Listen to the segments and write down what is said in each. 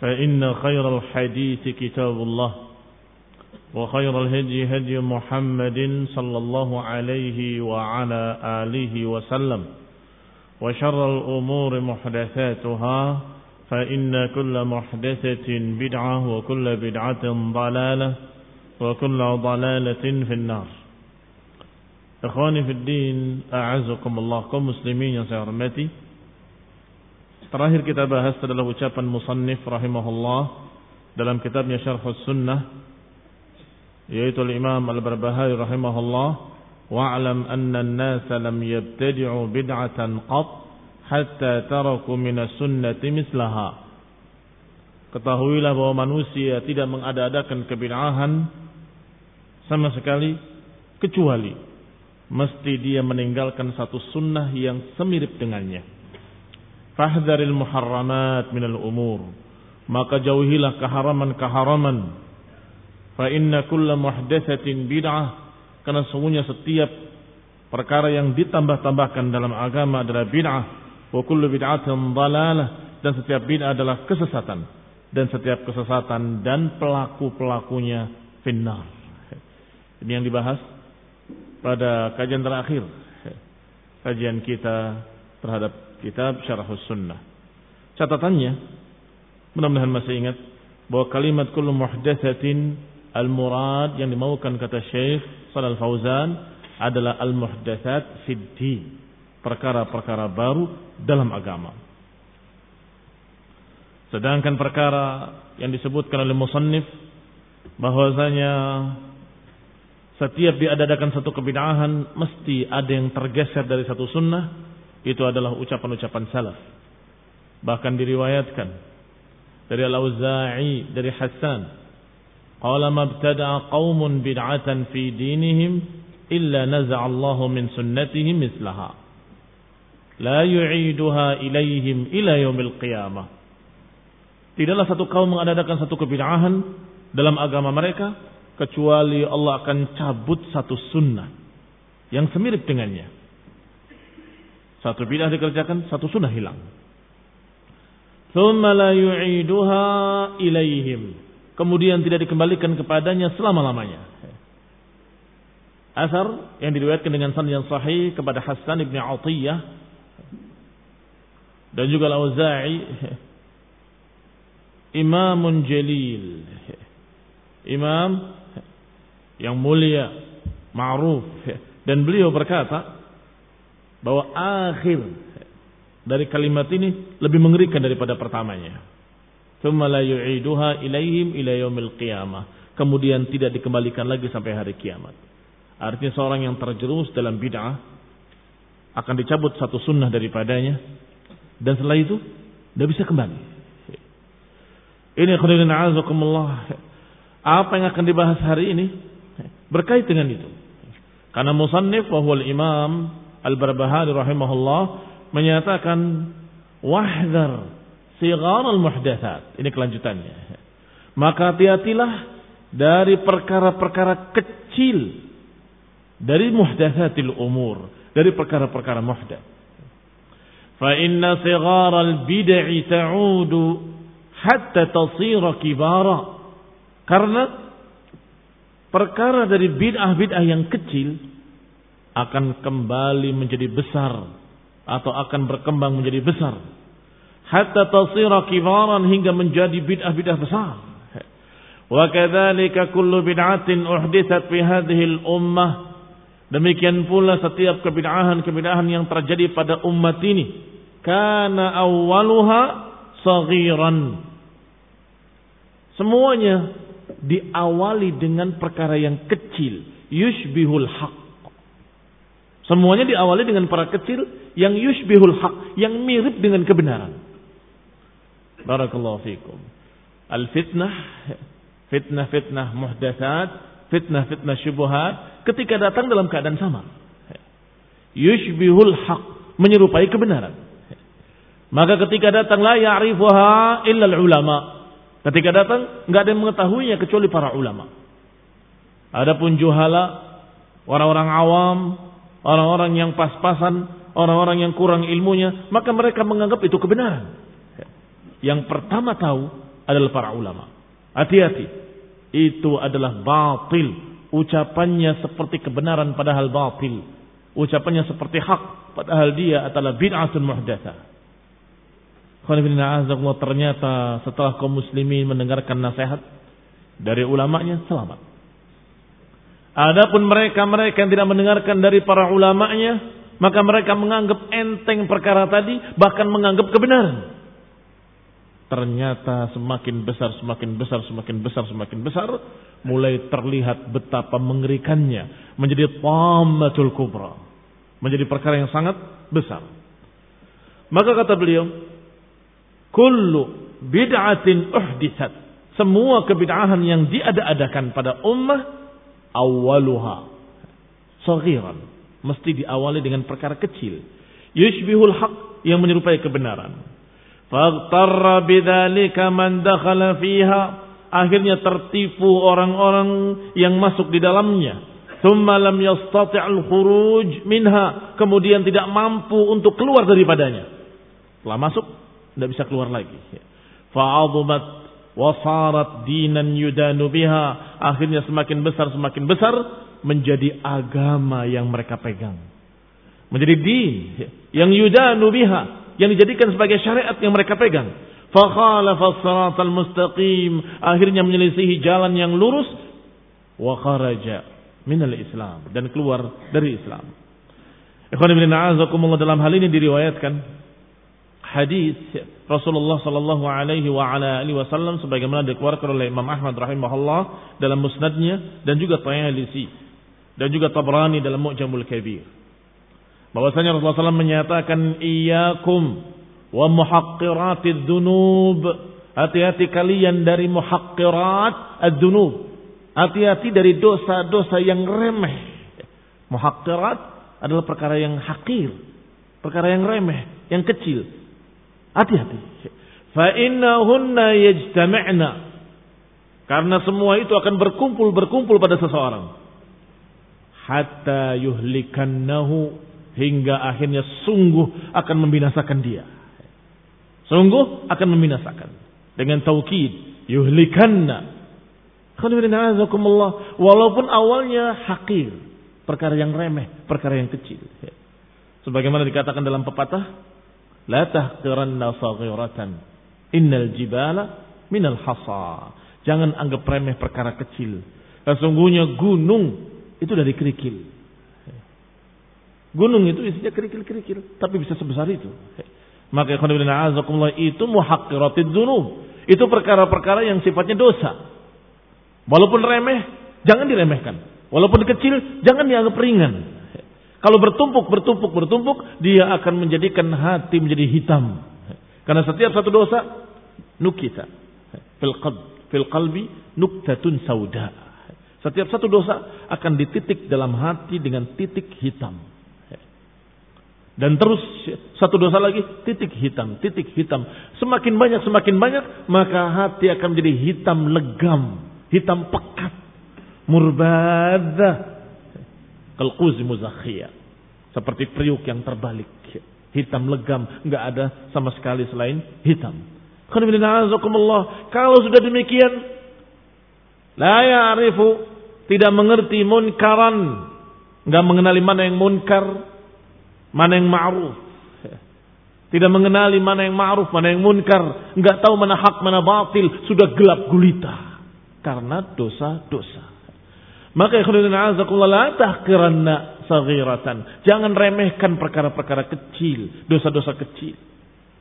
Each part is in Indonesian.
فإن خير الحديث كتاب الله وخير الهدي هدي محمد صلى الله عليه وعلى آله وسلم وشر الأمور محدثاتها فإن كل محدثة بدعة وكل بدعة ضلالة وكل ضلالة في النار Ikhwani fi din, a'azakumullah kaum muslimin yang saya hormati. Terakhir kita bahas adalah ucapan musannif rahimahullah dalam kitabnya Syarh Sunnah yaitu Imam Al-Barbahari rahimahullah wa'lam anna an-nasa lam yabtadi'u bid'atan qat hatta taraku min as-sunnati mislaha. Ketahuilah bahwa manusia tidak mengada-adakan kebid'ahan sama sekali kecuali mesti dia meninggalkan satu sunnah yang semirip dengannya. Fahdharil muharramat minal umur. Maka jauhilah keharaman-keharaman. Fa inna kulla muhdatsatin bid'ah. Karena sungguhnya setiap perkara yang ditambah-tambahkan dalam agama adalah bid'ah. Wa kullu bid'atin dalalah. Dan setiap bid'ah adalah kesesatan. Dan setiap kesesatan dan pelaku-pelakunya finnar. Ini yang dibahas pada kajian terakhir kajian kita terhadap kitab Syarah Sunnah. Catatannya mudah-mudahan masih ingat bahwa kalimat kullu muhdatsatin al-murad yang dimaukan kata Syekh Shalal Fauzan adalah al-muhdatsat fid perkara-perkara baru dalam agama. Sedangkan perkara yang disebutkan oleh musannif bahwasanya setiap diadakan satu kebid'ahan mesti ada yang tergeser dari satu sunnah itu adalah ucapan-ucapan salaf. Bahkan diriwayatkan dari Al-Auza'i dari Hasan qala mabtada'a qaumun bid'atan fi dinihim illa naza'a Allahu min sunnatihim mislaha. La yu'iduha ilaihim ila yaumil qiyamah. Tidaklah satu kaum mengadakan satu kebid'ahan dalam agama mereka kecuali Allah akan cabut satu sunnah yang semirip dengannya. Satu bidah dikerjakan, satu sunnah hilang. Thumma la yu'iduha ilaihim. Kemudian tidak dikembalikan kepadanya selama-lamanya. Asar yang diriwayatkan dengan sanad yang sahih kepada Hasan ibn Atiyah dan juga Al-Auza'i Imamun Jalil. Imam yang mulia, ma'ruf dan beliau berkata bahwa akhir dari kalimat ini lebih mengerikan daripada pertamanya. Kemudian tidak dikembalikan lagi sampai hari kiamat. Artinya seorang yang terjerumus dalam bid'ah akan dicabut satu sunnah daripadanya dan setelah itu Tidak bisa kembali. Ini khairin azakumullah. Apa yang akan dibahas hari ini berkait dengan itu. Karena musannif wa imam Al-Barbahari rahimahullah menyatakan wahdar sigar al-muhdatsat. Ini kelanjutannya. Maka hati-hatilah dari perkara-perkara kecil dari muhdatsatil umur, dari perkara-perkara muhdats. Fa inna sigar al-bid'i ta'udu hatta tasira kibara. Karena perkara dari bid'ah-bid'ah yang kecil akan kembali menjadi besar atau akan berkembang menjadi besar hatta tasira kibaran hingga menjadi bid'ah-bid'ah besar. Wa kadzalika kullu bid'atin uhditsat fi hadhihi al-ummah. Demikian pula setiap kebid'ahan-kebid'ahan yang terjadi pada umat ini kana awwaluha saghiran. Semuanya diawali dengan perkara yang kecil, yushbihul haq. Semuanya diawali dengan perkara kecil yang yushbihul haq, yang mirip dengan kebenaran. Barakallahu fikum. Al-fitnah, fitnah-fitnah muhdatsat, fitnah-fitnah syubhat ketika datang dalam keadaan sama. Yushbihul haq, menyerupai kebenaran. Maka ketika datang la ya'rifuha illa ulama. Ketika datang enggak ada yang mengetahuinya kecuali para ulama. Adapun juhala, orang-orang awam, orang-orang yang pas-pasan, orang-orang yang kurang ilmunya, maka mereka menganggap itu kebenaran. Yang pertama tahu adalah para ulama. Hati-hati. Itu adalah batil. Ucapannya seperti kebenaran padahal batil. Ucapannya seperti hak padahal dia adalah bid'atun muhdatsa. Ternyata setelah kaum muslimin mendengarkan nasihat dari ulamanya selamat. Adapun mereka-mereka yang tidak mendengarkan dari para ulamanya, maka mereka menganggap enteng perkara tadi, bahkan menganggap kebenaran ternyata semakin besar, semakin besar, semakin besar, semakin besar, mulai terlihat betapa mengerikannya, menjadi tamatul kubra, menjadi perkara yang sangat besar. Maka kata beliau, kullu bid'atin uhditsat, semua kebid'ahan yang diada-adakan pada ummah awaluha saghiran, mesti diawali dengan perkara kecil, yushbihul haq yang menyerupai kebenaran Faghtarra bidzalika man dakhala fiha. Akhirnya tertipu orang-orang yang masuk di dalamnya. Thumma lam yastati'al khuruj minha. Kemudian tidak mampu untuk keluar daripadanya. Setelah masuk, tidak bisa keluar lagi. Fa'azumat wasarat dinan yudanu biha. Akhirnya semakin besar, semakin besar. Menjadi agama yang mereka pegang. Menjadi din yang yudanu biha yang dijadikan sebagai syariat yang mereka pegang. Fakhalafa siratal mustaqim. Akhirnya menyelisihi jalan yang lurus. Wa kharaja minal Islam. Dan keluar dari Islam. Ikhwan ibn dalam hal ini diriwayatkan hadis Rasulullah sallallahu alaihi wa ala alihi wasallam sebagaimana dikeluarkan oleh Imam Ahmad rahimahullah dalam musnadnya dan juga Tayalisi dan juga Tabrani dalam Mu'jamul Kabir. Bahwasanya Rasulullah SAW menyatakan iyakum wa muhaqqiratid dunub. Hati-hati kalian dari muhaqqirat ad-dunub. Hati-hati dari dosa-dosa yang remeh. Muhaqqirat adalah perkara yang hakir. Perkara yang remeh, yang kecil. Hati-hati. Fa innahunna yajtami'na. Karena semua itu akan berkumpul-berkumpul pada seseorang. Hatta yuhlikannahu hingga akhirnya sungguh akan membinasakan dia. Sungguh akan membinasakan dengan taukid yuhlikanna. Walaupun awalnya hakir, perkara yang remeh, perkara yang kecil. Sebagaimana dikatakan dalam pepatah, la tahqiranna saghiratan innal jibala minal hasa. Jangan anggap remeh perkara kecil. Sesungguhnya gunung itu dari kerikil. Gunung itu isinya kerikil-kerikil, tapi bisa sebesar itu. Maka itu muhaqqiratid dzunub. Itu perkara-perkara yang sifatnya dosa. Walaupun remeh, jangan diremehkan. Walaupun kecil, jangan dianggap ringan. Kalau bertumpuk, bertumpuk, bertumpuk, dia akan menjadikan hati menjadi hitam. Karena setiap satu dosa nukita fil qalb fil qalbi nuktatun sauda. Setiap satu dosa akan dititik dalam hati dengan titik hitam. Dan terus satu dosa lagi titik hitam, titik hitam. Semakin banyak, semakin banyak, maka hati akan menjadi hitam legam, hitam pekat, murbadah, kalquzi muzakhiyah. Seperti periuk yang terbalik, hitam legam, nggak ada sama sekali selain hitam. Kalau sudah demikian, la ya'rifu tidak mengerti munkaran, nggak mengenali mana yang munkar, mana yang ma'ruf. Tidak mengenali mana yang ma'ruf, mana yang munkar. Enggak tahu mana hak, mana batil. Sudah gelap gulita. Karena dosa-dosa. Maka ikhwanuddin azakullah la tahkiranna saghiratan. Jangan remehkan perkara-perkara kecil. Dosa-dosa kecil.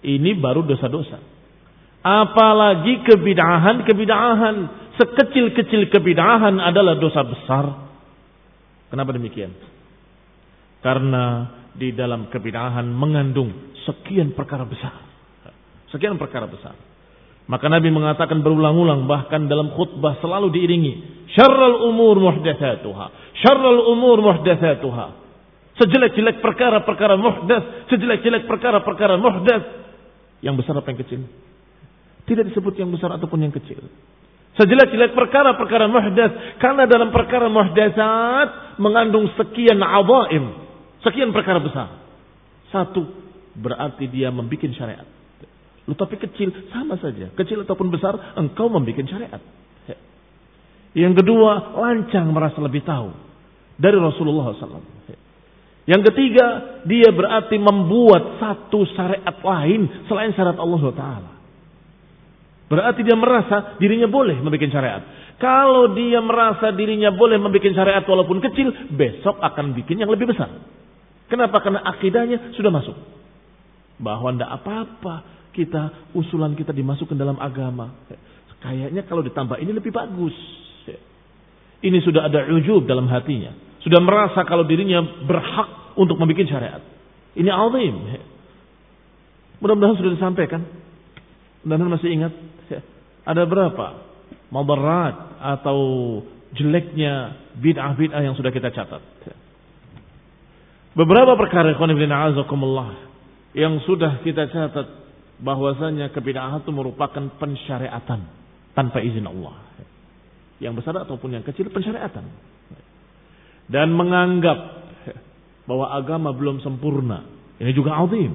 Ini baru dosa-dosa. Apalagi kebidahan-kebidahan. Sekecil-kecil kebidahan adalah dosa besar. Kenapa demikian? Karena di dalam kebidahan mengandung sekian perkara besar. Sekian perkara besar. Maka Nabi mengatakan berulang-ulang bahkan dalam khutbah selalu diiringi syarrul umur muhdatsatuha. Syarrul umur muhdatsatuha. Sejelek-jelek perkara-perkara muhdats, sejelek-jelek perkara-perkara muhdats. Yang besar apa yang kecil? Tidak disebut yang besar ataupun yang kecil. Sejelek-jelek perkara-perkara muhdats karena dalam perkara muhdatsat mengandung sekian awaim, Sekian perkara besar. Satu berarti dia membuat syariat. Lu tapi kecil sama saja. Kecil ataupun besar engkau membuat syariat. Yang kedua lancang merasa lebih tahu dari Rasulullah SAW. Yang ketiga dia berarti membuat satu syariat lain selain syariat Allah Taala. Berarti dia merasa dirinya boleh membuat syariat. Kalau dia merasa dirinya boleh membuat syariat walaupun kecil, besok akan bikin yang lebih besar. Kenapa? Karena akidahnya sudah masuk. Bahwa tidak apa-apa kita usulan kita dimasukkan dalam agama. Kayaknya kalau ditambah ini lebih bagus. Ini sudah ada ujub dalam hatinya. Sudah merasa kalau dirinya berhak untuk membuat syariat. Ini azim. Mudah-mudahan sudah disampaikan. Mudah-mudahan masih ingat. Ada berapa madarat atau jeleknya bid'ah-bid'ah yang sudah kita catat. Beberapa perkara yang sudah kita catat bahwasanya kebid'ahan itu merupakan pensyariatan tanpa izin Allah. Yang besar ataupun yang kecil pensyariatan. Dan menganggap bahwa agama belum sempurna. Ini juga azim.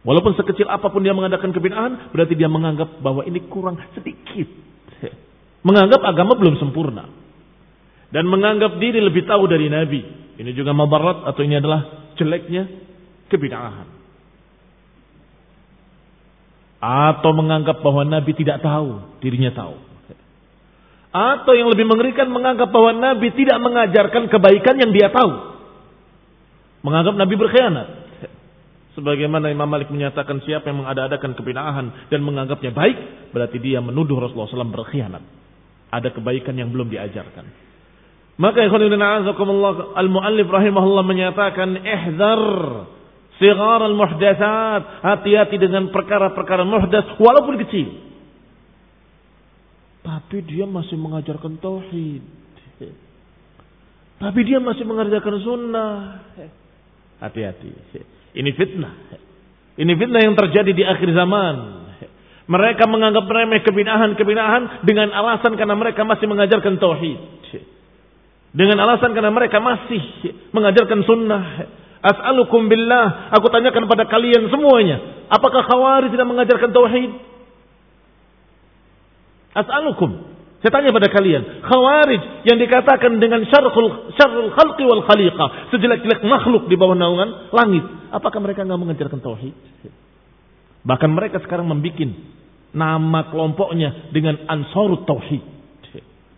Walaupun sekecil apa pun dia mengadakan kebid'ahan, berarti dia menganggap bahwa ini kurang sedikit. Menganggap agama belum sempurna. Dan menganggap diri lebih tahu dari Nabi. Ini juga mabarat atau ini adalah jeleknya kebid'ahan. Atau menganggap bahwa Nabi tidak tahu, dirinya tahu. Atau yang lebih mengerikan menganggap bahwa Nabi tidak mengajarkan kebaikan yang dia tahu. Menganggap Nabi berkhianat. Sebagaimana Imam Malik menyatakan siapa yang mengada-adakan kebid'ahan dan menganggapnya baik, berarti dia menuduh Rasulullah SAW berkhianat. Ada kebaikan yang belum diajarkan. Maka ikhwanina azakumullah al-muallif rahimahullah menyatakan ihzar sigar al-muhdatsat, hati-hati dengan perkara-perkara muhdats walaupun kecil. Tapi dia masih mengajarkan tauhid. Tapi dia masih mengerjakan sunnah. Hati-hati. Ini fitnah. Ini fitnah yang terjadi di akhir zaman. Mereka menganggap remeh kebinahan-kebinahan dengan alasan karena mereka masih mengajarkan tauhid. Dengan alasan karena mereka masih mengajarkan sunnah. As'alukum billah. Aku tanyakan pada kalian semuanya. Apakah khawari tidak mengajarkan tauhid? As'alukum. Saya tanya pada kalian. Khawarij yang dikatakan dengan syarhul, syarhul khalqi wal khaliqah. Sejelek-jelek makhluk di bawah naungan langit. Apakah mereka nggak mengajarkan tauhid? Bahkan mereka sekarang membuat nama kelompoknya dengan ansarut tauhid.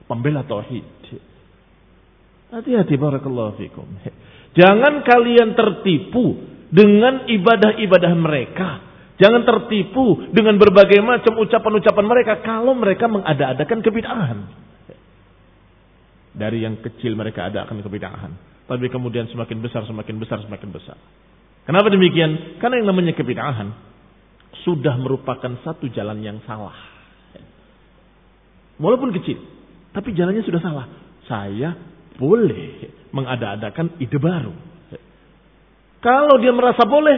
Pembela tauhid. Hati-hati barakallahu fikum. Jangan kalian tertipu dengan ibadah-ibadah mereka. Jangan tertipu dengan berbagai macam ucapan-ucapan mereka kalau mereka mengada-adakan kebid'ahan. Dari yang kecil mereka adakan kebid'ahan. Tapi kemudian semakin besar, semakin besar, semakin besar. Kenapa demikian? Karena yang namanya kebid'ahan sudah merupakan satu jalan yang salah. Walaupun kecil, tapi jalannya sudah salah. Saya boleh mengada-adakan ide baru. Kalau dia merasa boleh,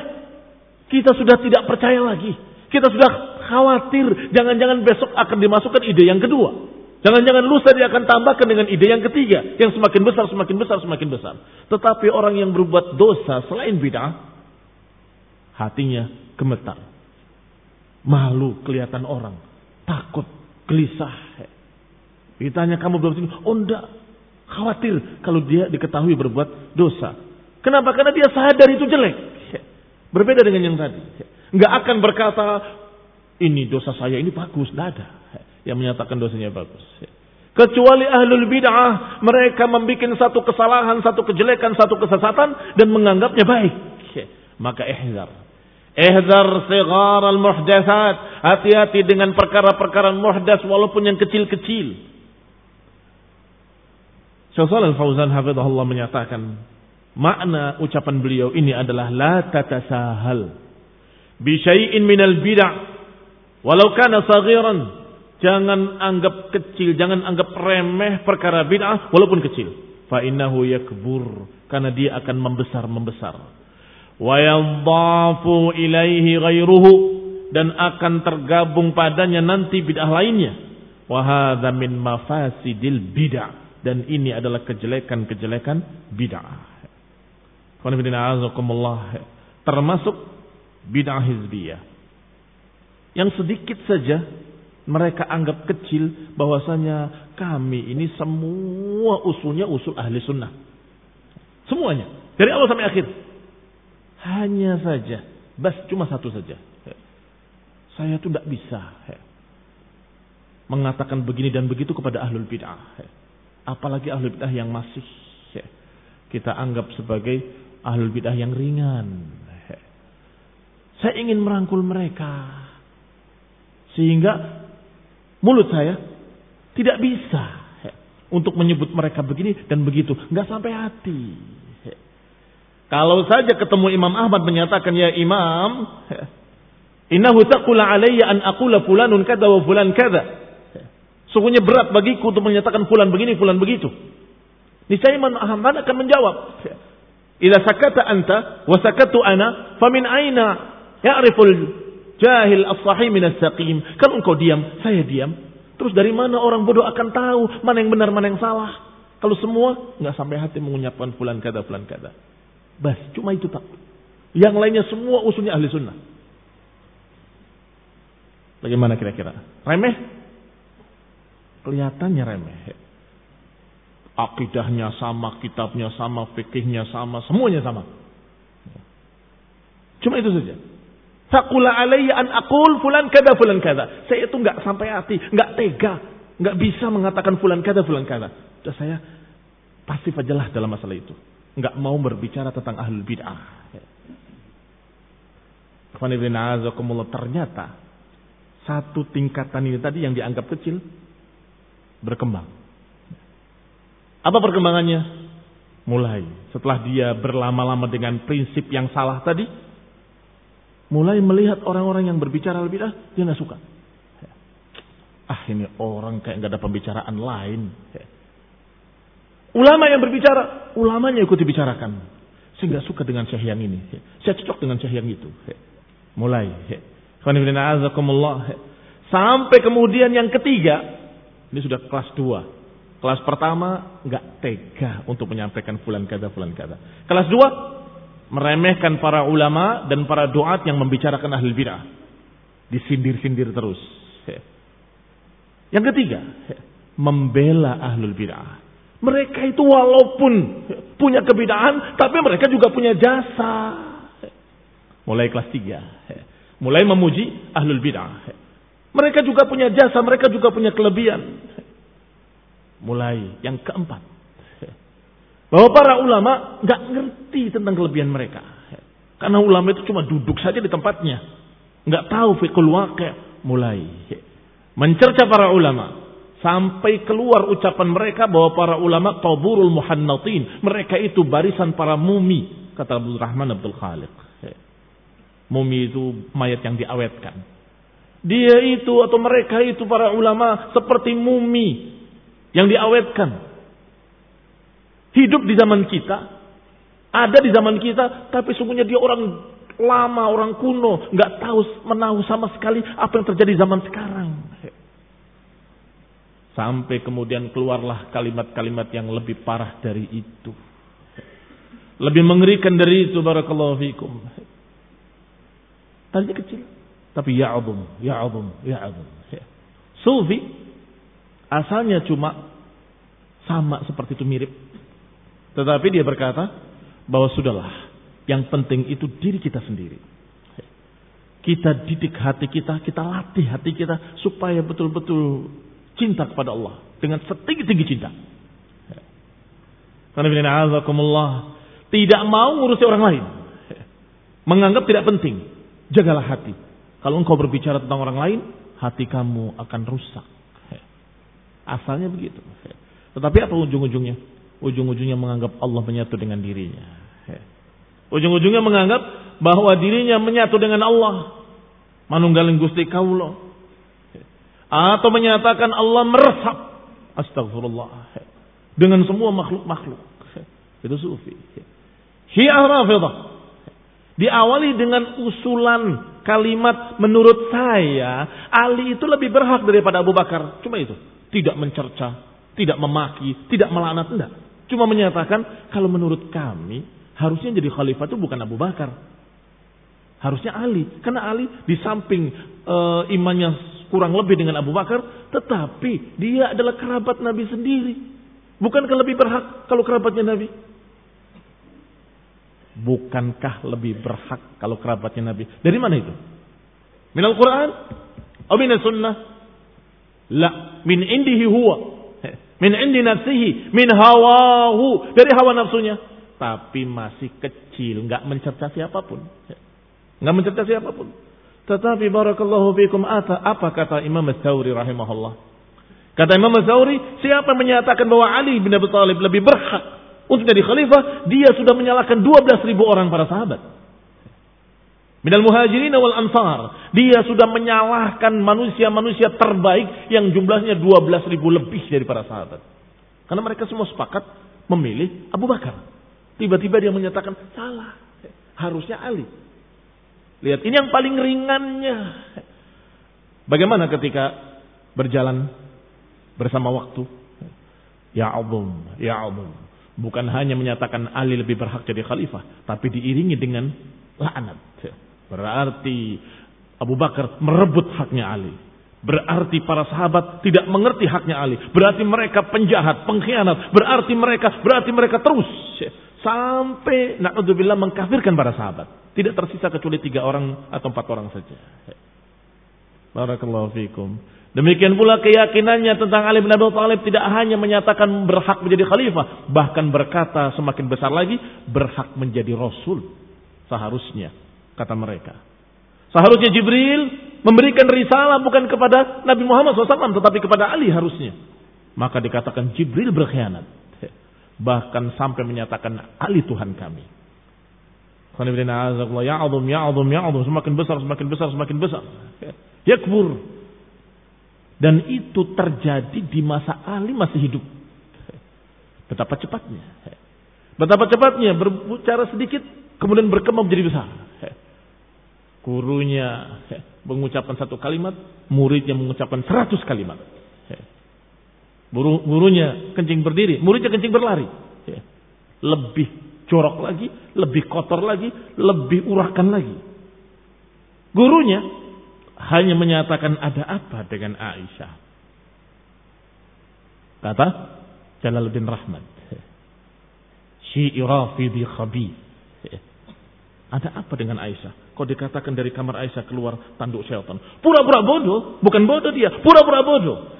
kita sudah tidak percaya lagi. Kita sudah khawatir, jangan-jangan besok akan dimasukkan ide yang kedua. Jangan-jangan lusa dia akan tambahkan dengan ide yang ketiga. Yang semakin besar, semakin besar, semakin besar. Tetapi orang yang berbuat dosa selain bid'ah, hatinya gemetar. Malu kelihatan orang. Takut, gelisah. Ditanya kamu belum sini. Oh enggak. Khawatir kalau dia diketahui berbuat dosa. Kenapa? Karena dia sadar itu jelek. Berbeda dengan yang tadi. Enggak akan berkata, ini dosa saya ini bagus. Tidak ada yang menyatakan dosanya bagus. Kecuali ahlul bid'ah, mereka membuat satu kesalahan, satu kejelekan, satu kesesatan dan menganggapnya baik. Maka ihzar. Ihzar sigar al-muhdatsat. Hati-hati dengan perkara-perkara muhdas walaupun yang kecil-kecil. Syekh Al-Fauzan hafizahullah menyatakan, makna ucapan beliau ini adalah la tatasahal bi syai'in minal bid'ah walau kana saghiran Jangan anggap kecil, jangan anggap remeh perkara bid'ah walaupun kecil. Fa innahu yakbur karena dia akan membesar-membesar. Wa yadhafu ilaihi ghairuhu dan akan tergabung padanya nanti bid'ah lainnya. Wa hadza min mafasidil bid'ah dan ini adalah kejelekan-kejelekan bid'ah. Termasuk bid'ah hizbiyah. Yang sedikit saja mereka anggap kecil bahwasanya kami ini semua usulnya usul ahli sunnah. Semuanya. Dari awal sampai akhir. Hanya saja. Bas cuma satu saja. Saya tuh tidak bisa. Mengatakan begini dan begitu kepada ahlul bid'ah. Apalagi ahlul bid'ah yang masih kita anggap sebagai ahlul bid'ah yang ringan. Saya ingin merangkul mereka. Sehingga mulut saya tidak bisa untuk menyebut mereka begini dan begitu. Nggak sampai hati. Kalau saja ketemu Imam Ahmad menyatakan ya Imam, innahu taqula alayya an aqula fulanun kada wa fulan kada. Sungguhnya berat bagiku untuk menyatakan fulan begini, fulan begitu. Niscaya Ahmad akan menjawab. Idza sakata anta wa sakatu ana, famin aina ya'riful Jahil as-sahih min as-saqim. Kalau engkau diam, saya diam. Terus dari mana orang bodoh akan tahu mana yang benar, mana yang salah? Kalau semua nggak sampai hati mengunyapkan bulan kada, bulan kada. Bas, cuma itu tak. Yang lainnya semua usulnya ahli sunnah. Bagaimana kira-kira? Remeh? Kelihatannya remeh. Akidahnya sama, kitabnya sama, fikihnya sama, semuanya sama. Cuma itu saja. Fakula alayya an akul fulan kada fulan kada. Saya itu nggak sampai hati, nggak tega, nggak bisa mengatakan fulan kada fulan kada. Sudah saya pasti ajalah dalam masalah itu. Nggak mau berbicara tentang ahlul bid'ah. Ternyata satu tingkatan ini tadi yang dianggap kecil berkembang. Apa perkembangannya? Mulai setelah dia berlama-lama dengan prinsip yang salah tadi, mulai melihat orang-orang yang berbicara lebih dah, dia nggak suka. Ah ini orang kayak nggak ada pembicaraan lain. Ulama yang berbicara, ulamanya ikut dibicarakan. Saya nggak suka dengan syekh yang ini. Saya cocok dengan syekh yang itu. Mulai. Sampai kemudian yang ketiga, ini sudah kelas dua. Kelas pertama nggak tega untuk menyampaikan fulan kada fulan kada. Kelas dua meremehkan para ulama dan para doat yang membicarakan ahli bid'ah. Disindir-sindir terus. Yang ketiga, membela ahlul bid'ah. Mereka itu walaupun punya kebidaan, tapi mereka juga punya jasa. Mulai kelas tiga. Mulai memuji ahlul bid'ah. Mereka juga punya jasa, mereka juga punya kelebihan. Mulai yang keempat. Bahwa para ulama nggak ngerti tentang kelebihan mereka. Karena ulama itu cuma duduk saja di tempatnya. Nggak tahu fikul waqi' mulai. Mencerca para ulama. Sampai keluar ucapan mereka bahwa para ulama taburul muhannatin. Mereka itu barisan para mumi. Kata Abdul Rahman Abdul Khaliq. Mumi itu mayat yang diawetkan. Dia itu atau mereka itu para ulama seperti mumi yang diawetkan. Hidup di zaman kita, ada di zaman kita, tapi sungguhnya dia orang lama, orang kuno, nggak tahu menahu sama sekali apa yang terjadi zaman sekarang. Sampai kemudian keluarlah kalimat-kalimat yang lebih parah dari itu. Lebih mengerikan dari itu barakallahu fikum. Tadinya kecil, tapi ya azum, ya azum, ya azum. Sufi asalnya cuma sama seperti itu mirip. Tetapi dia berkata bahwa sudahlah, yang penting itu diri kita sendiri. Kita didik hati kita, kita latih hati kita supaya betul-betul cinta kepada Allah dengan setinggi-tinggi cinta. Karena tidak mau ngurusi orang lain. Menganggap tidak penting. Jagalah hati. Kalau engkau berbicara tentang orang lain, hati kamu akan rusak. Asalnya begitu. Tetapi apa ujung-ujungnya? Ujung-ujungnya menganggap Allah menyatu dengan dirinya. Ujung-ujungnya menganggap bahwa dirinya menyatu dengan Allah. Manunggaling Gusti Kaulo. Atau menyatakan Allah meresap. Astagfirullah. Dengan semua makhluk-makhluk. Itu sufi. Syiah Rafidah. Diawali dengan usulan kalimat menurut saya Ali itu lebih berhak daripada Abu Bakar. Cuma itu. Tidak mencerca, tidak memaki, tidak melaknat. Tidak. Cuma menyatakan kalau menurut kami harusnya jadi khalifah itu bukan Abu Bakar. Harusnya Ali. Karena Ali di samping e, imannya kurang lebih dengan Abu Bakar. Tetapi dia adalah kerabat Nabi sendiri. Bukankah lebih berhak kalau kerabatnya Nabi? Bukankah lebih berhak kalau kerabatnya Nabi? Dari mana itu? Min Al-Quran? Atau min sunnah? La, min indihi huwa. Min indi nafsihi. Min hawahu. Dari hawa nafsunya. Tapi masih kecil. Nggak mencerca siapa pun. Nggak mencerca siapa pun. Tetapi barakallahu fikum ata apa kata Imam Tsauri rahimahullah? Kata Imam Tsauri, siapa menyatakan bahwa Ali bin Abi Thalib lebih berhak untuk jadi khalifah, dia sudah menyalahkan 12 ribu orang para sahabat. Minal muhajirin wal ansar. Dia sudah menyalahkan manusia-manusia terbaik yang jumlahnya 12 ribu lebih dari para sahabat. Karena mereka semua sepakat memilih Abu Bakar. Tiba-tiba dia menyatakan salah. Harusnya Ali. Lihat, ini yang paling ringannya. Bagaimana ketika berjalan bersama waktu? Ya Allah, ya Allah. Bukan hanya menyatakan Ali lebih berhak jadi khalifah, tapi diiringi dengan laknat. Berarti Abu Bakar merebut haknya Ali. Berarti para sahabat tidak mengerti haknya Ali. Berarti mereka penjahat, pengkhianat. Berarti mereka, berarti mereka terus sampai naudzubillah mengkafirkan para sahabat. Tidak tersisa kecuali tiga orang atau empat orang saja. Barakallahu fiikum. Demikian pula keyakinannya tentang Ali bin Abi Thalib tidak hanya menyatakan berhak menjadi khalifah, bahkan berkata semakin besar lagi berhak menjadi rasul seharusnya kata mereka. Seharusnya Jibril memberikan risalah bukan kepada Nabi Muhammad SAW tetapi kepada Ali harusnya. Maka dikatakan Jibril berkhianat. Bahkan sampai menyatakan Ali Tuhan kami. Ya Allah, ya Allah, ya Allah. Semakin besar, semakin besar, semakin besar. Yakbur dan itu terjadi di masa Ali masih hidup. Betapa cepatnya. Betapa cepatnya berbicara sedikit kemudian berkembang menjadi besar. Gurunya mengucapkan satu kalimat, muridnya mengucapkan seratus kalimat. gurunya kencing berdiri, muridnya kencing berlari. Lebih jorok lagi, lebih kotor lagi, lebih urakan lagi. Gurunya hanya menyatakan ada apa dengan Aisyah. Kata Jalaluddin Rahmat. Syi'irafidi khabi. Ada apa dengan Aisyah? Kau dikatakan dari kamar Aisyah keluar tanduk syaitan. Pura-pura bodoh. Bukan bodoh dia. Pura-pura bodoh.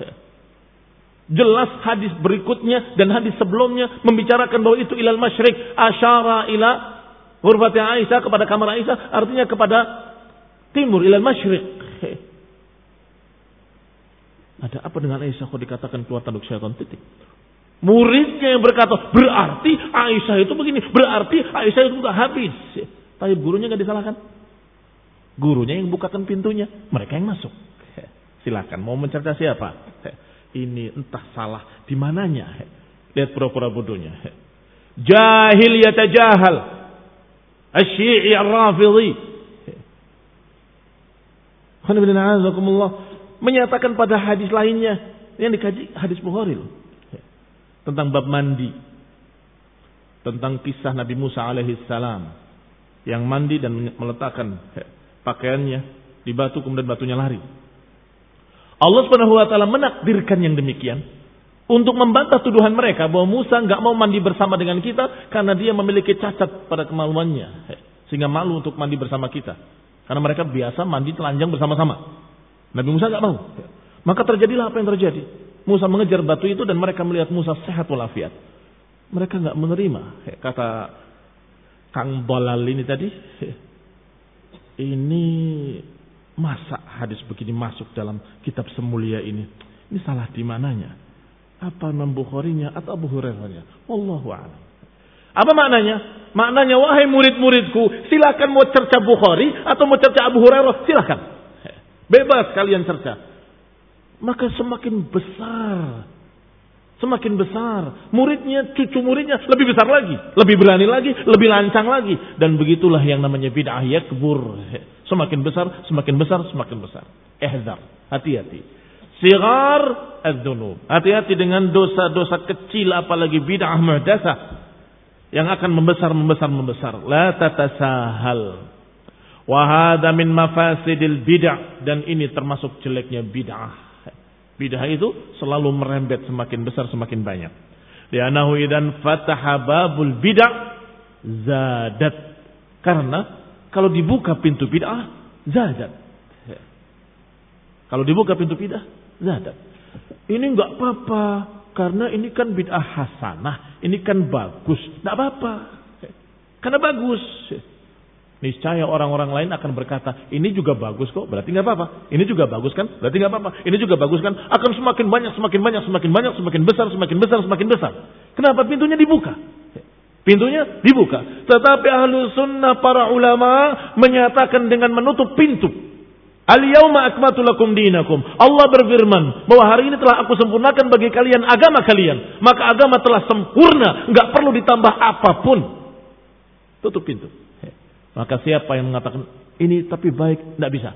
Jelas hadis berikutnya dan hadis sebelumnya membicarakan bahwa itu ilal masyrik. Asyara ila hurfati Aisyah kepada kamar Aisyah. Artinya kepada timur ilal masyrik. Ada apa dengan Aisyah kok dikatakan keluar tanduk syaitan titik? Muridnya yang berkata, berarti Aisyah itu begini, berarti Aisyah itu sudah habis. Tapi gurunya nggak disalahkan. Gurunya yang bukakan pintunya, mereka yang masuk. Silakan, mau mencerca siapa? Ini entah salah di mananya. Lihat pura-pura bodohnya. Jahil yatajahal. Asyi'i ar-rafidhi. Menyatakan pada hadis lainnya yang dikaji hadis Bukhari tentang bab mandi tentang kisah Nabi Musa alaihissalam yang mandi dan meletakkan pakaiannya di batu kemudian batunya lari. Allah Subhanahu wa taala menakdirkan yang demikian untuk membantah tuduhan mereka bahwa Musa nggak mau mandi bersama dengan kita karena dia memiliki cacat pada kemaluannya sehingga malu untuk mandi bersama kita. Karena mereka biasa mandi telanjang bersama-sama. Nabi Musa nggak mau. Maka terjadilah apa yang terjadi. Musa mengejar batu itu dan mereka melihat Musa sehat walafiat. Mereka nggak menerima. Kata Kang Bolal ini tadi, ini masa hadis begini masuk dalam kitab semulia ini. Ini salah di mananya? Apa Imam atau Abu Hurairahnya? Wallahu a'lam. Apa maknanya? Maknanya wahai murid-muridku, silakan mau cerca Bukhari atau mau cerca Abu Hurairah, silakan. Bebas kalian cerca maka semakin besar. Semakin besar. Muridnya, cucu muridnya lebih besar lagi. Lebih berani lagi, lebih lancang lagi. Dan begitulah yang namanya bid'ah yakbur. Semakin besar, semakin besar, semakin besar. Ehzar. Hati-hati. Sigar ad-dunub. Hati-hati dengan dosa-dosa kecil apalagi bid'ah muhdasah. Yang akan membesar, membesar, membesar. La tatasahal. Wahada min mafasidil bid'ah. Dan ini termasuk jeleknya bid'ah. Bidah itu selalu merembet semakin besar semakin banyak. Lianahu idan fataha babul bid'ah zadat. Karena kalau dibuka pintu bid'ah zadat. Kalau dibuka pintu bid'ah zadat. Ini enggak apa-apa karena ini kan bid'ah hasanah, ini kan bagus. Enggak apa-apa. Karena bagus niscaya orang-orang lain akan berkata, ini juga bagus kok, berarti nggak apa-apa. Ini juga bagus kan, berarti nggak apa-apa. Ini juga bagus kan, akan semakin banyak, semakin banyak, semakin banyak, semakin besar, semakin besar, semakin besar. Kenapa pintunya dibuka? Pintunya dibuka. Tetapi ahlu sunnah para ulama menyatakan dengan menutup pintu. Al-yawma akmatu dinakum. Allah berfirman bahwa hari ini telah aku sempurnakan bagi kalian agama kalian. Maka agama telah sempurna, nggak perlu ditambah apa pun. Tutup pintu. Maka siapa yang mengatakan ini tapi baik, tidak bisa.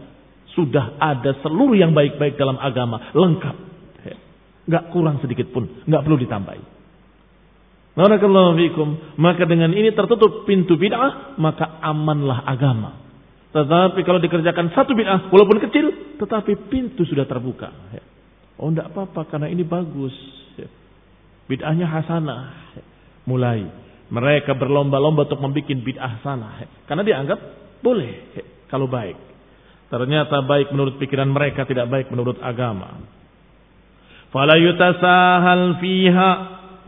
Sudah ada seluruh yang baik-baik dalam agama, lengkap. Nggak kurang sedikit pun, nggak perlu ditambahi. Barakallahu fikum. Maka dengan ini tertutup pintu bid'ah, maka amanlah agama. Tetapi kalau dikerjakan satu bid'ah, walaupun kecil, tetapi pintu sudah terbuka. Oh, tidak apa-apa, karena ini bagus. Bid'ahnya hasanah. Mulai mereka berlomba-lomba untuk membuat bid'ah sana. Karena dianggap boleh kalau baik. Ternyata baik menurut pikiran mereka, tidak baik menurut agama. Fala yutasahal fiha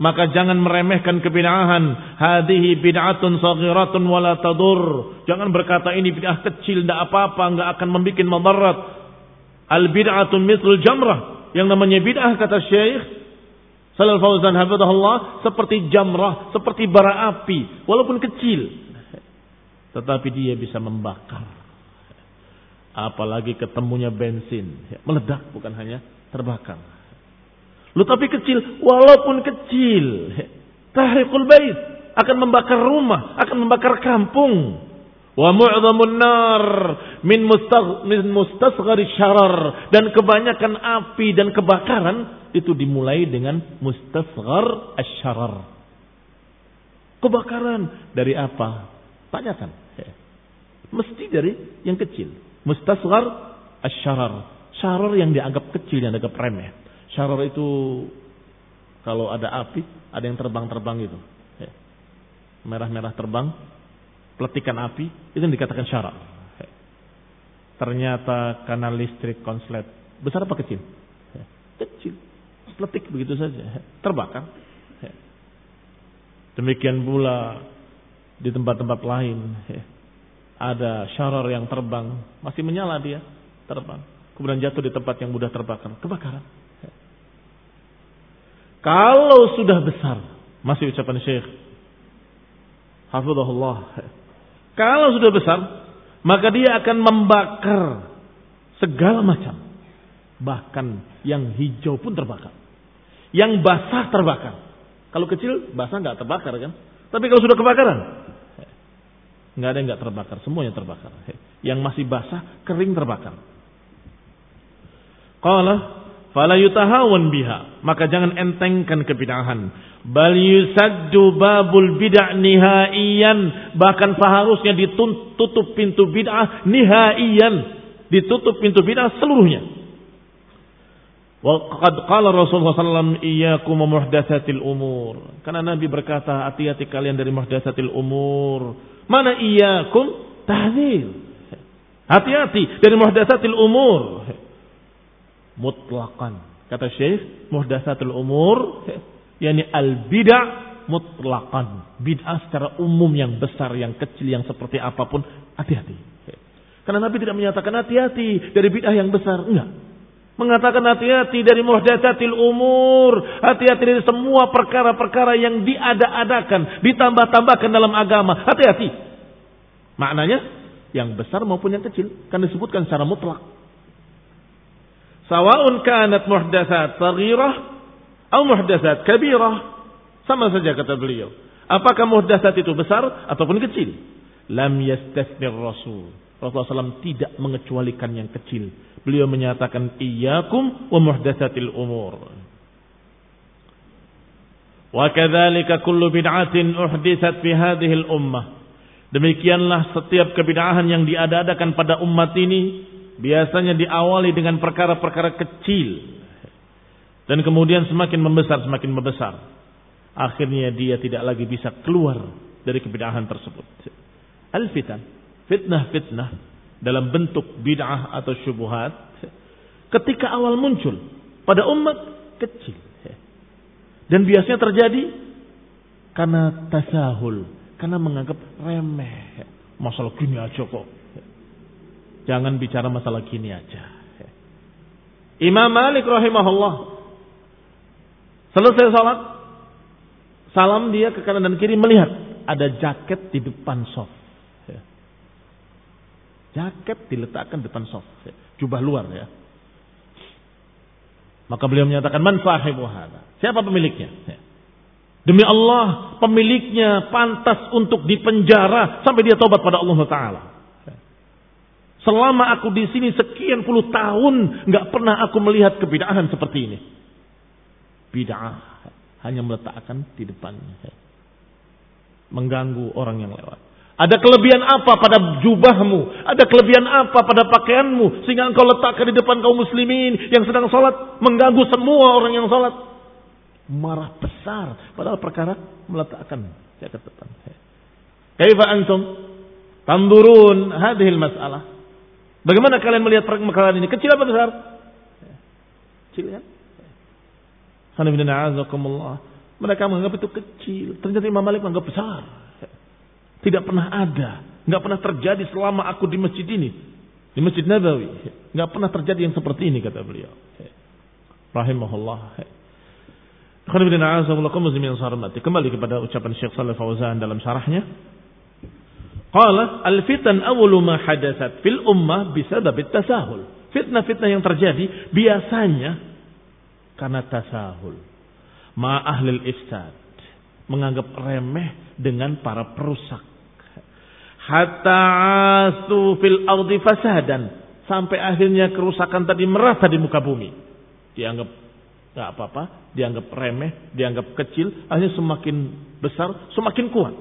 maka jangan meremehkan kebid'ahan. Hadihi bid'atun saghiratun wala tadur. Jangan berkata ini bid'ah kecil, tidak apa-apa, enggak akan membuat madarat. Al bid'atun mithl jamrah. Yang namanya bid'ah kata Syekh Salal Fauzan hafizahullah seperti jamrah, seperti bara api, walaupun kecil. Tetapi dia bisa membakar. Apalagi ketemunya bensin, meledak bukan hanya terbakar. Lu tapi kecil, walaupun kecil, tahriqul bait akan membakar rumah, akan membakar kampung. Wa mu'dhamun nar min mustagh syarar dan kebanyakan api dan kebakaran itu dimulai dengan mustasghar asyarar. Kebakaran dari apa? Tanyakan. Mesti dari yang kecil. Mustasghar asyarar. Syarar yang dianggap kecil, yang dianggap remeh. Syarar itu kalau ada api, ada yang terbang-terbang itu. Merah-merah terbang, peletikan api, itu yang dikatakan syarat. Ternyata kanal listrik konslet besar apa kecil? Kecil. Peletik begitu saja. Terbakar. Demikian pula di tempat-tempat lain. Ada syarar yang terbang. Masih menyala dia. Terbang. Kemudian jatuh di tempat yang mudah terbakar. Kebakaran. Kalau sudah besar. Masih ucapan Syekh. Hafizahullah kalau sudah besar, maka dia akan membakar segala macam. Bahkan yang hijau pun terbakar. Yang basah terbakar. Kalau kecil basah nggak terbakar kan? Tapi kalau sudah kebakaran, nggak ada yang nggak terbakar, semuanya terbakar. Yang masih basah, kering terbakar. Qala fala yutahawan biha, maka jangan entengkan kebidahan. Bal yusaddu babul bid'ah nihaiyan, bahkan seharusnya ditutup pintu bid'ah nihaiyan, ditutup pintu bid'ah seluruhnya. Waqad qala Rasulullah sallallahu iyyakum muhdatsatil umur. Karena Nabi berkata, hati-hati kalian dari muhdatsatil umur. Mana iyyakum? Tahdzir. Hati-hati dari muhdatsatil umur. Mutlaqan. Kata Syekh, muhdatsatil umur yakni al bid'ah mutlaqan. Bid'ah secara umum yang besar, yang kecil, yang seperti apa pun, hati-hati. Karena Nabi tidak menyatakan hati-hati dari bid'ah yang besar, enggak. Mengatakan hati-hati dari muhdatsatil umur. Hati-hati dari semua perkara-perkara yang diada-adakan. Ditambah-tambahkan dalam agama. Hati-hati. Maknanya yang besar maupun yang kecil. Kan disebutkan secara mutlak. Sawa'un kanat muhdatsat saghirah atau muhdatsat kabirah. Sama saja kata beliau. Apakah muhdatsat itu besar ataupun kecil? Lam yastasnir rasul. Rasulullah SAW tidak mengecualikan yang kecil. Beliau menyatakan iyyakum wa muhdatsatil umur. Wa kadzalika kullu bid'atin uhditsat fi hadhihi al-ummah. Demikianlah setiap kebid'ahan yang diadakan pada umat ini biasanya diawali dengan perkara-perkara kecil. Dan kemudian semakin membesar semakin membesar. Akhirnya dia tidak lagi bisa keluar dari kebid'ahan tersebut. Al-fitan. Fitnah-fitnah dalam bentuk bid'ah atau syubhat ketika awal muncul pada umat kecil. Dan biasanya terjadi karena tasahul karena menganggap remeh. Masalah gini aja kok jangan bicara masalah gini aja Imam Malik rahimahullah selesai salat salam dia ke kanan dan kiri melihat ada jaket di depan soft Jaket diletakkan depan soft. Jubah luar ya. Maka beliau menyatakan man sahibu? Siapa pemiliknya? Ya. Demi Allah, pemiliknya pantas untuk dipenjara sampai dia tobat pada Allah Taala. Selama aku di sini sekian puluh tahun, nggak pernah aku melihat kebidahan seperti ini. Bid'ah hanya meletakkan di depannya, ya. mengganggu orang yang lewat. Ada kelebihan apa pada jubahmu? Ada kelebihan apa pada pakaianmu? Sehingga engkau letakkan di depan kaum muslimin yang sedang sholat. Mengganggu semua orang yang sholat. Marah besar. Padahal perkara meletakkan jaket depan. Kaifa antum? Tandurun hadhil masalah. Bagaimana kalian melihat perkara ini? Kecil apa besar? Kecil kan? Mereka menganggap itu kecil. Ternyata Imam Malik menganggap besar. Tidak pernah ada. Nggak pernah terjadi selama aku di masjid ini. Di masjid Nabawi. Nggak pernah terjadi yang seperti ini kata beliau. Rahimahullah. Kembali kepada ucapan Syekh Salih Fauzan dalam syarahnya. Qala al-fitan awwalu ma hadasat fil ummah bisabab tasahul. Fitnah-fitnah yang terjadi biasanya karena tasahul. Ma ahlil ifsad. Menganggap remeh dengan para perusak hatta asu fil ardi fasadan sampai akhirnya kerusakan tadi merata di muka bumi dianggap nggak apa-apa dianggap remeh dianggap kecil akhirnya semakin besar semakin kuat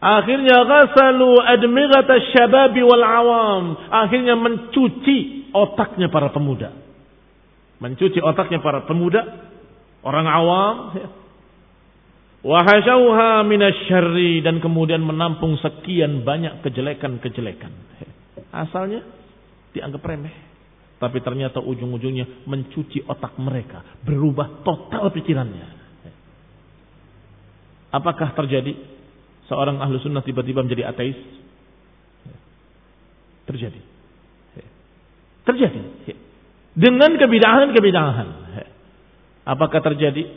akhirnya ghasalu admighata syababi wal awam akhirnya mencuci otaknya para pemuda mencuci otaknya para pemuda orang awam Wahashauha minasyarri dan kemudian menampung sekian banyak kejelekan-kejelekan. Asalnya dianggap remeh. Tapi ternyata ujung-ujungnya mencuci otak mereka. Berubah total pikirannya. Apakah terjadi seorang ahlu sunnah tiba-tiba menjadi ateis? Terjadi. Terjadi. Dengan kebidahan-kebidahan. Apakah terjadi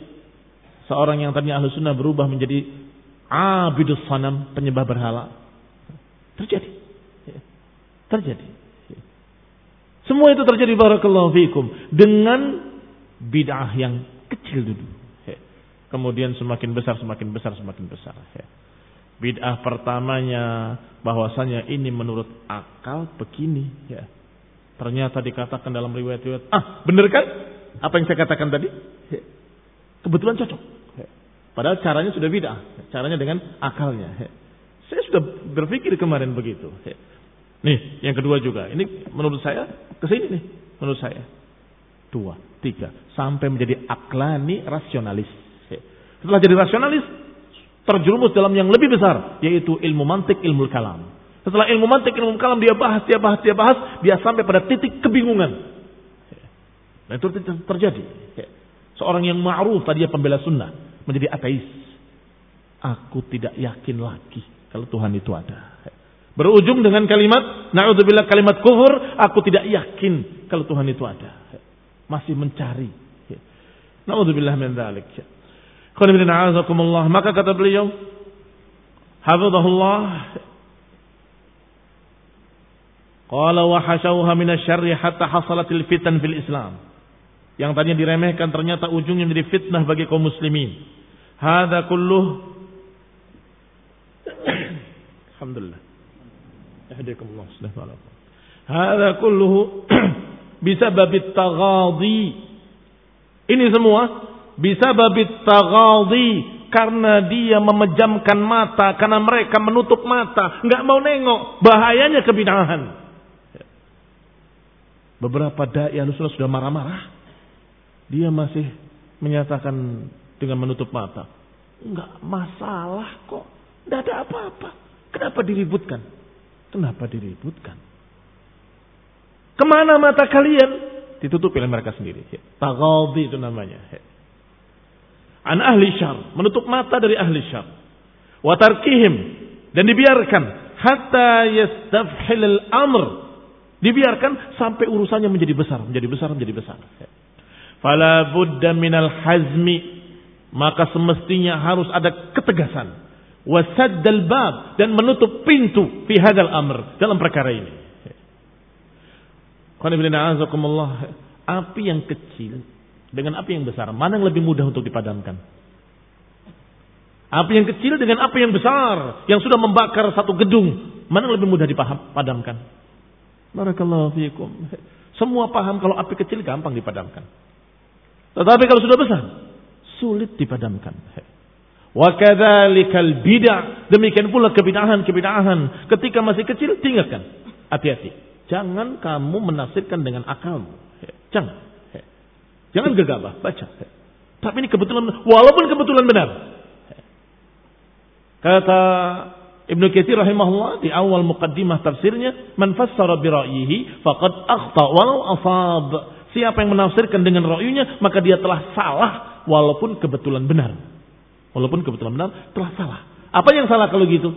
seorang yang tadinya ahlu sunnah berubah menjadi abidus sanam, penyembah berhala. Terjadi. Terjadi. Semua itu terjadi barakallahu fikum dengan bid'ah yang kecil dulu. Kemudian semakin besar, semakin besar, semakin besar. Bid'ah pertamanya bahwasanya ini menurut akal begini. Ya. Ternyata dikatakan dalam riwayat-riwayat, ah benar kan? Apa yang saya katakan tadi? Kebetulan cocok. Padahal caranya sudah bid'ah. Caranya dengan akalnya. Saya sudah berpikir kemarin begitu. Nih, yang kedua juga. Ini menurut saya ke sini nih. Menurut saya. Dua, tiga. Sampai menjadi aklani rasionalis. Setelah jadi rasionalis, terjerumus dalam yang lebih besar. Yaitu ilmu mantik, ilmu kalam. Setelah ilmu mantik, ilmu kalam dia bahas, dia bahas, dia bahas. Dia sampai pada titik kebingungan. Nah itu terjadi. Seorang yang ma'ruf tadi pembela sunnah menjadi ateis. Aku tidak yakin lagi kalau Tuhan itu ada. Berujung dengan kalimat, na'udzubillah kalimat kufur, aku tidak yakin kalau Tuhan itu ada. Masih mencari. Na'udzubillah min dzalik. Maka kata beliau, hafizahullah Qala wa hashawha min asy-syarri hatta hasalatil fitan fil Islam. Yang tadinya diremehkan ternyata ujungnya menjadi fitnah bagi kaum muslimin. Hada kulluh Alhamdulillah. Yahdikumullah subhanahu Hada kulluhu babit taghadi. Ini semua bisa babit taghadi karena dia memejamkan mata karena mereka menutup mata, nggak mau nengok bahayanya kebinahan. Beberapa dai sunnah sudah marah-marah. Dia masih menyatakan dengan menutup mata. Enggak masalah kok. Tidak ada apa-apa. Kenapa diributkan? Kenapa diributkan? Ke mana mata kalian? Ditutup oleh mereka sendiri. Tagaldi itu namanya. An ahli syar. Menutup mata dari ahli syar. Watarkihim. Dan dibiarkan. Hatta yastafhil al-amr. Dibiarkan sampai urusannya menjadi besar. Menjadi besar, menjadi besar. Fala budda minal hazmi maka semestinya harus ada ketegasan wasaddal bab dan menutup pintu fi hadal amr dalam perkara ini. Api yang kecil dengan api yang besar, mana yang lebih mudah untuk dipadamkan? Api yang kecil dengan api yang besar yang sudah membakar satu gedung, mana yang lebih mudah dipadamkan? Barakallahu fiikum. Semua paham kalau api kecil gampang dipadamkan. Tetapi kalau sudah besar, sulit dipadamkan. Wa kadzalikal bid'ah. Demikian pula kebid'ahan-kebid'ahan. Ketika masih kecil, tinggalkan. Hati-hati. Jangan kamu menafsirkan dengan akalmu. Jangan. Jangan gegabah, baca. Tapi ini kebetulan, walaupun kebetulan benar. Kata Ibnu Katsir rahimahullah di awal muqaddimah tafsirnya, "Man fassara bi ra'yihi faqad akhta walau asab." Siapa yang menafsirkan dengan ra'yunya, maka dia telah salah walaupun kebetulan benar. Walaupun kebetulan benar, telah salah. Apa yang salah kalau gitu?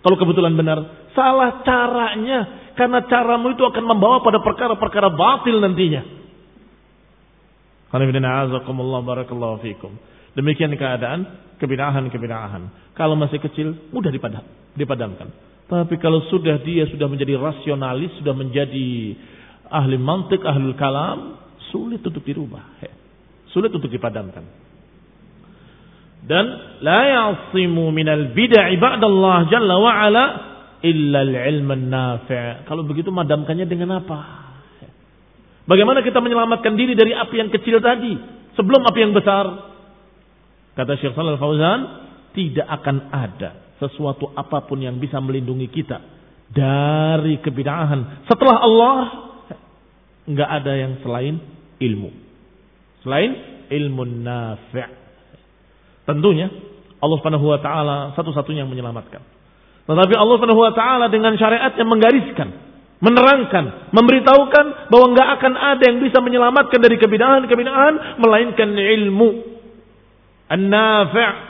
Kalau kebetulan benar, salah caranya. Karena caramu itu akan membawa pada perkara-perkara batil nantinya. Barakallahu fikum. Demikian keadaan kebidahan-kebidahan. Kalau masih kecil, mudah dipadam, dipadamkan. Tapi kalau sudah dia sudah menjadi rasionalis, sudah menjadi ahli mantik, ahli kalam, sulit untuk dirubah. Sulit untuk dipadamkan. Dan la ya'simu minal bid'ah ibadallah jalla wa ala illa al-ilm nafi Kalau begitu madamkannya dengan apa? Bagaimana kita menyelamatkan diri dari api yang kecil tadi sebelum api yang besar? Kata Syekh Shalal Fauzan, tidak akan ada sesuatu apa pun yang bisa melindungi kita dari kebid'ahan setelah Allah nggak ada yang selain ilmu. Selain ilmu nafi'. Tentunya Allah Subhanahu wa taala satu-satunya yang menyelamatkan. Tetapi Allah Subhanahu wa taala dengan syariat yang menggariskan, menerangkan, memberitahukan bahwa enggak akan ada yang bisa menyelamatkan dari kebidahan-kebidahan melainkan ilmu an-nafi'.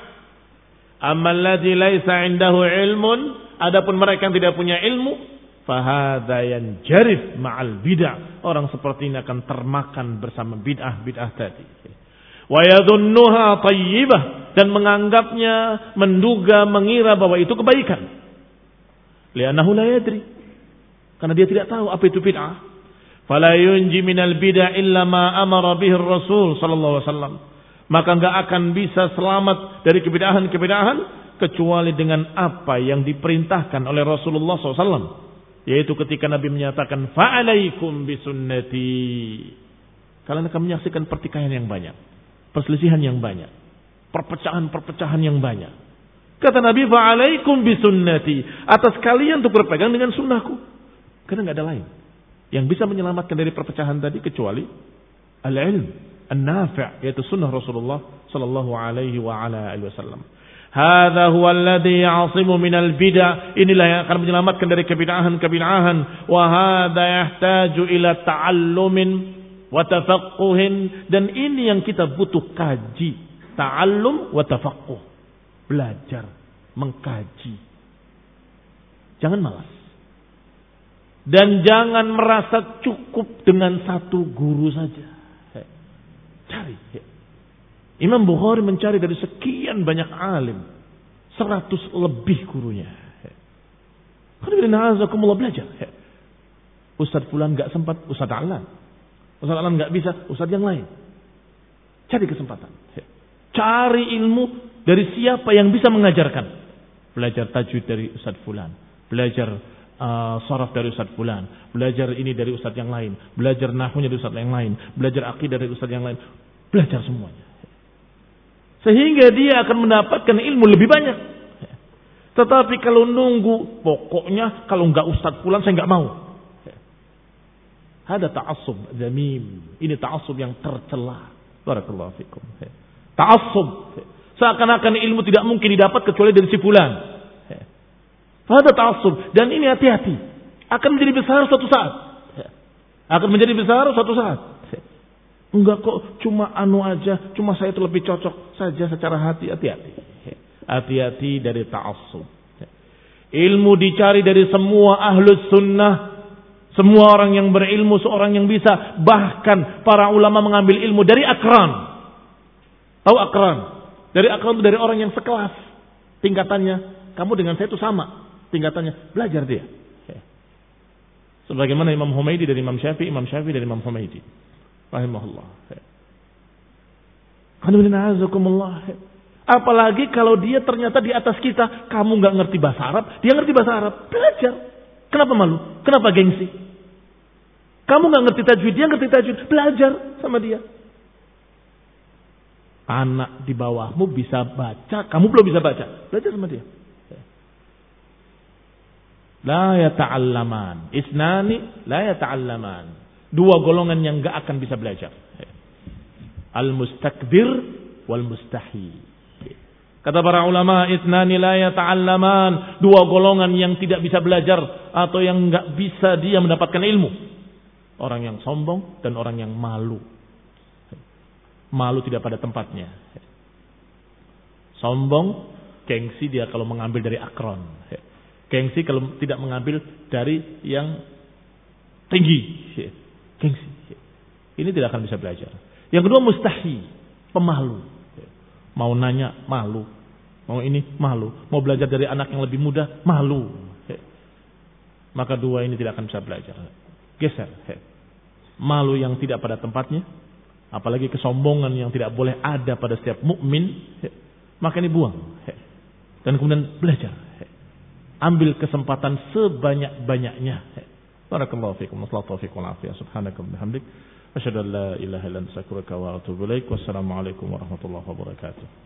Amma laisa 'indahu ilmun, adapun mereka yang tidak punya ilmu, fahada jarif ma'al bid'ah. Orang seperti ini akan termakan bersama bid'ah-bid'ah tadi. Wa yadhunnuha tayyibah dan menganggapnya menduga mengira bahwa itu kebaikan. Li'annahu la yadri. Karena dia tidak tahu apa itu bid'ah. Fala yunji minal bid'ah illa ma amara bihi Rasul sallallahu alaihi wasallam. Maka enggak akan bisa selamat dari kebid'ahan-kebid'ahan kecuali dengan apa yang diperintahkan oleh Rasulullah SAW. Yaitu ketika Nabi menyatakan fa'alaikum bisunnati. Kalian akan menyaksikan pertikaian yang banyak. Perselisihan yang banyak. Perpecahan-perpecahan yang banyak. Kata Nabi fa'alaikum bisunnati. Atas kalian untuk berpegang dengan sunnahku. Karena nggak ada lain. Yang bisa menyelamatkan dari perpecahan tadi kecuali al-ilm. An-nafi' yaitu sunnah Rasulullah sallallahu alaihi wa ala alihi wasallam. Hadza huwa alladhi ya'simu minal bid'ah. Inilah yang akan menyelamatkan dari kebid'ahan-kebid'ahan. Wa hadza yahtaju ila ta'allumin wa tafaqquhin dan ini yang kita butuh kaji. Ta'allum wa tafaqquh. Belajar, mengkaji. Jangan malas. Dan jangan merasa cukup dengan satu guru saja. Cari. Imam Bukhari mencari dari sekian banyak alim. Seratus lebih gurunya. Karena belajar. Ustadz Fulan gak sempat, Ustadz Alan. Ustadz Alan gak bisa, Ustadz yang lain. Cari kesempatan. Cari ilmu dari siapa yang bisa mengajarkan. Belajar tajwid dari Ustadz Fulan. Belajar uh, dari Ustadz Fulan. Belajar ini dari Ustadz yang lain. Belajar nahunya dari Ustadz yang lain. Belajar akidah dari Ustadz yang lain. Belajar semuanya. Sehingga dia akan mendapatkan ilmu lebih banyak. Tetapi kalau nunggu, pokoknya kalau nggak ustadz pulang saya nggak mau. Ada ta'assub zamim. Ini ta'assub yang tercela. Barakallahu fikum. Ta'assub. Seakan-akan ilmu tidak mungkin didapat kecuali dari si fulan. Ada ta'assub. Dan ini hati-hati. Akan menjadi besar suatu saat. Akan menjadi besar suatu saat. Enggak kok cuma anu aja, cuma saya itu lebih cocok saja secara hati. Hati-hati. Hati-hati dari ta'assub. Ilmu dicari dari semua ahlus sunnah. Semua orang yang berilmu, seorang yang bisa. Bahkan para ulama mengambil ilmu dari akran. Tahu akran? Dari akran itu dari orang yang sekelas. Tingkatannya, kamu dengan saya itu sama. Tingkatannya, belajar dia. Sebagaimana Imam Humaydi dari Imam Syafi'i, Imam Syafi'i dari Imam Humaydi rahimahullah. Apalagi kalau dia ternyata di atas kita, kamu nggak ngerti bahasa Arab, dia ngerti bahasa Arab, belajar. Kenapa malu? Kenapa gengsi? Kamu nggak ngerti tajwid, dia ngerti tajwid, belajar sama dia. Anak di bawahmu bisa baca, kamu belum bisa baca, belajar sama dia. La yata'allaman. Isnani la yata'allaman. Dua golongan yang gak akan bisa belajar. Al-mustakbir wal mustahi. Kata para ulama, itnani la yata'allaman. Dua golongan yang tidak bisa belajar atau yang gak bisa dia mendapatkan ilmu. Orang yang sombong dan orang yang malu. Malu tidak pada tempatnya. Sombong, gengsi dia kalau mengambil dari akron. Gengsi kalau tidak mengambil dari yang tinggi. Gengsi. Ini tidak akan bisa belajar. Yang kedua mustahi, pemalu. Mau nanya, malu. Mau ini, malu. Mau belajar dari anak yang lebih muda, malu. Maka dua ini tidak akan bisa belajar. Geser. Malu yang tidak pada tempatnya, apalagi kesombongan yang tidak boleh ada pada setiap mukmin, maka ini buang. Dan kemudian belajar. Ambil kesempatan sebanyak-banyaknya Barakallahu fikum. Wassalatu taufiq wal afiyah. Subhanaka bihamdik. Asyhadu an la ilaha illa anta astaghfiruka wa atubu ilaik. Wassalamu alaikum warahmatullahi wabarakatuh.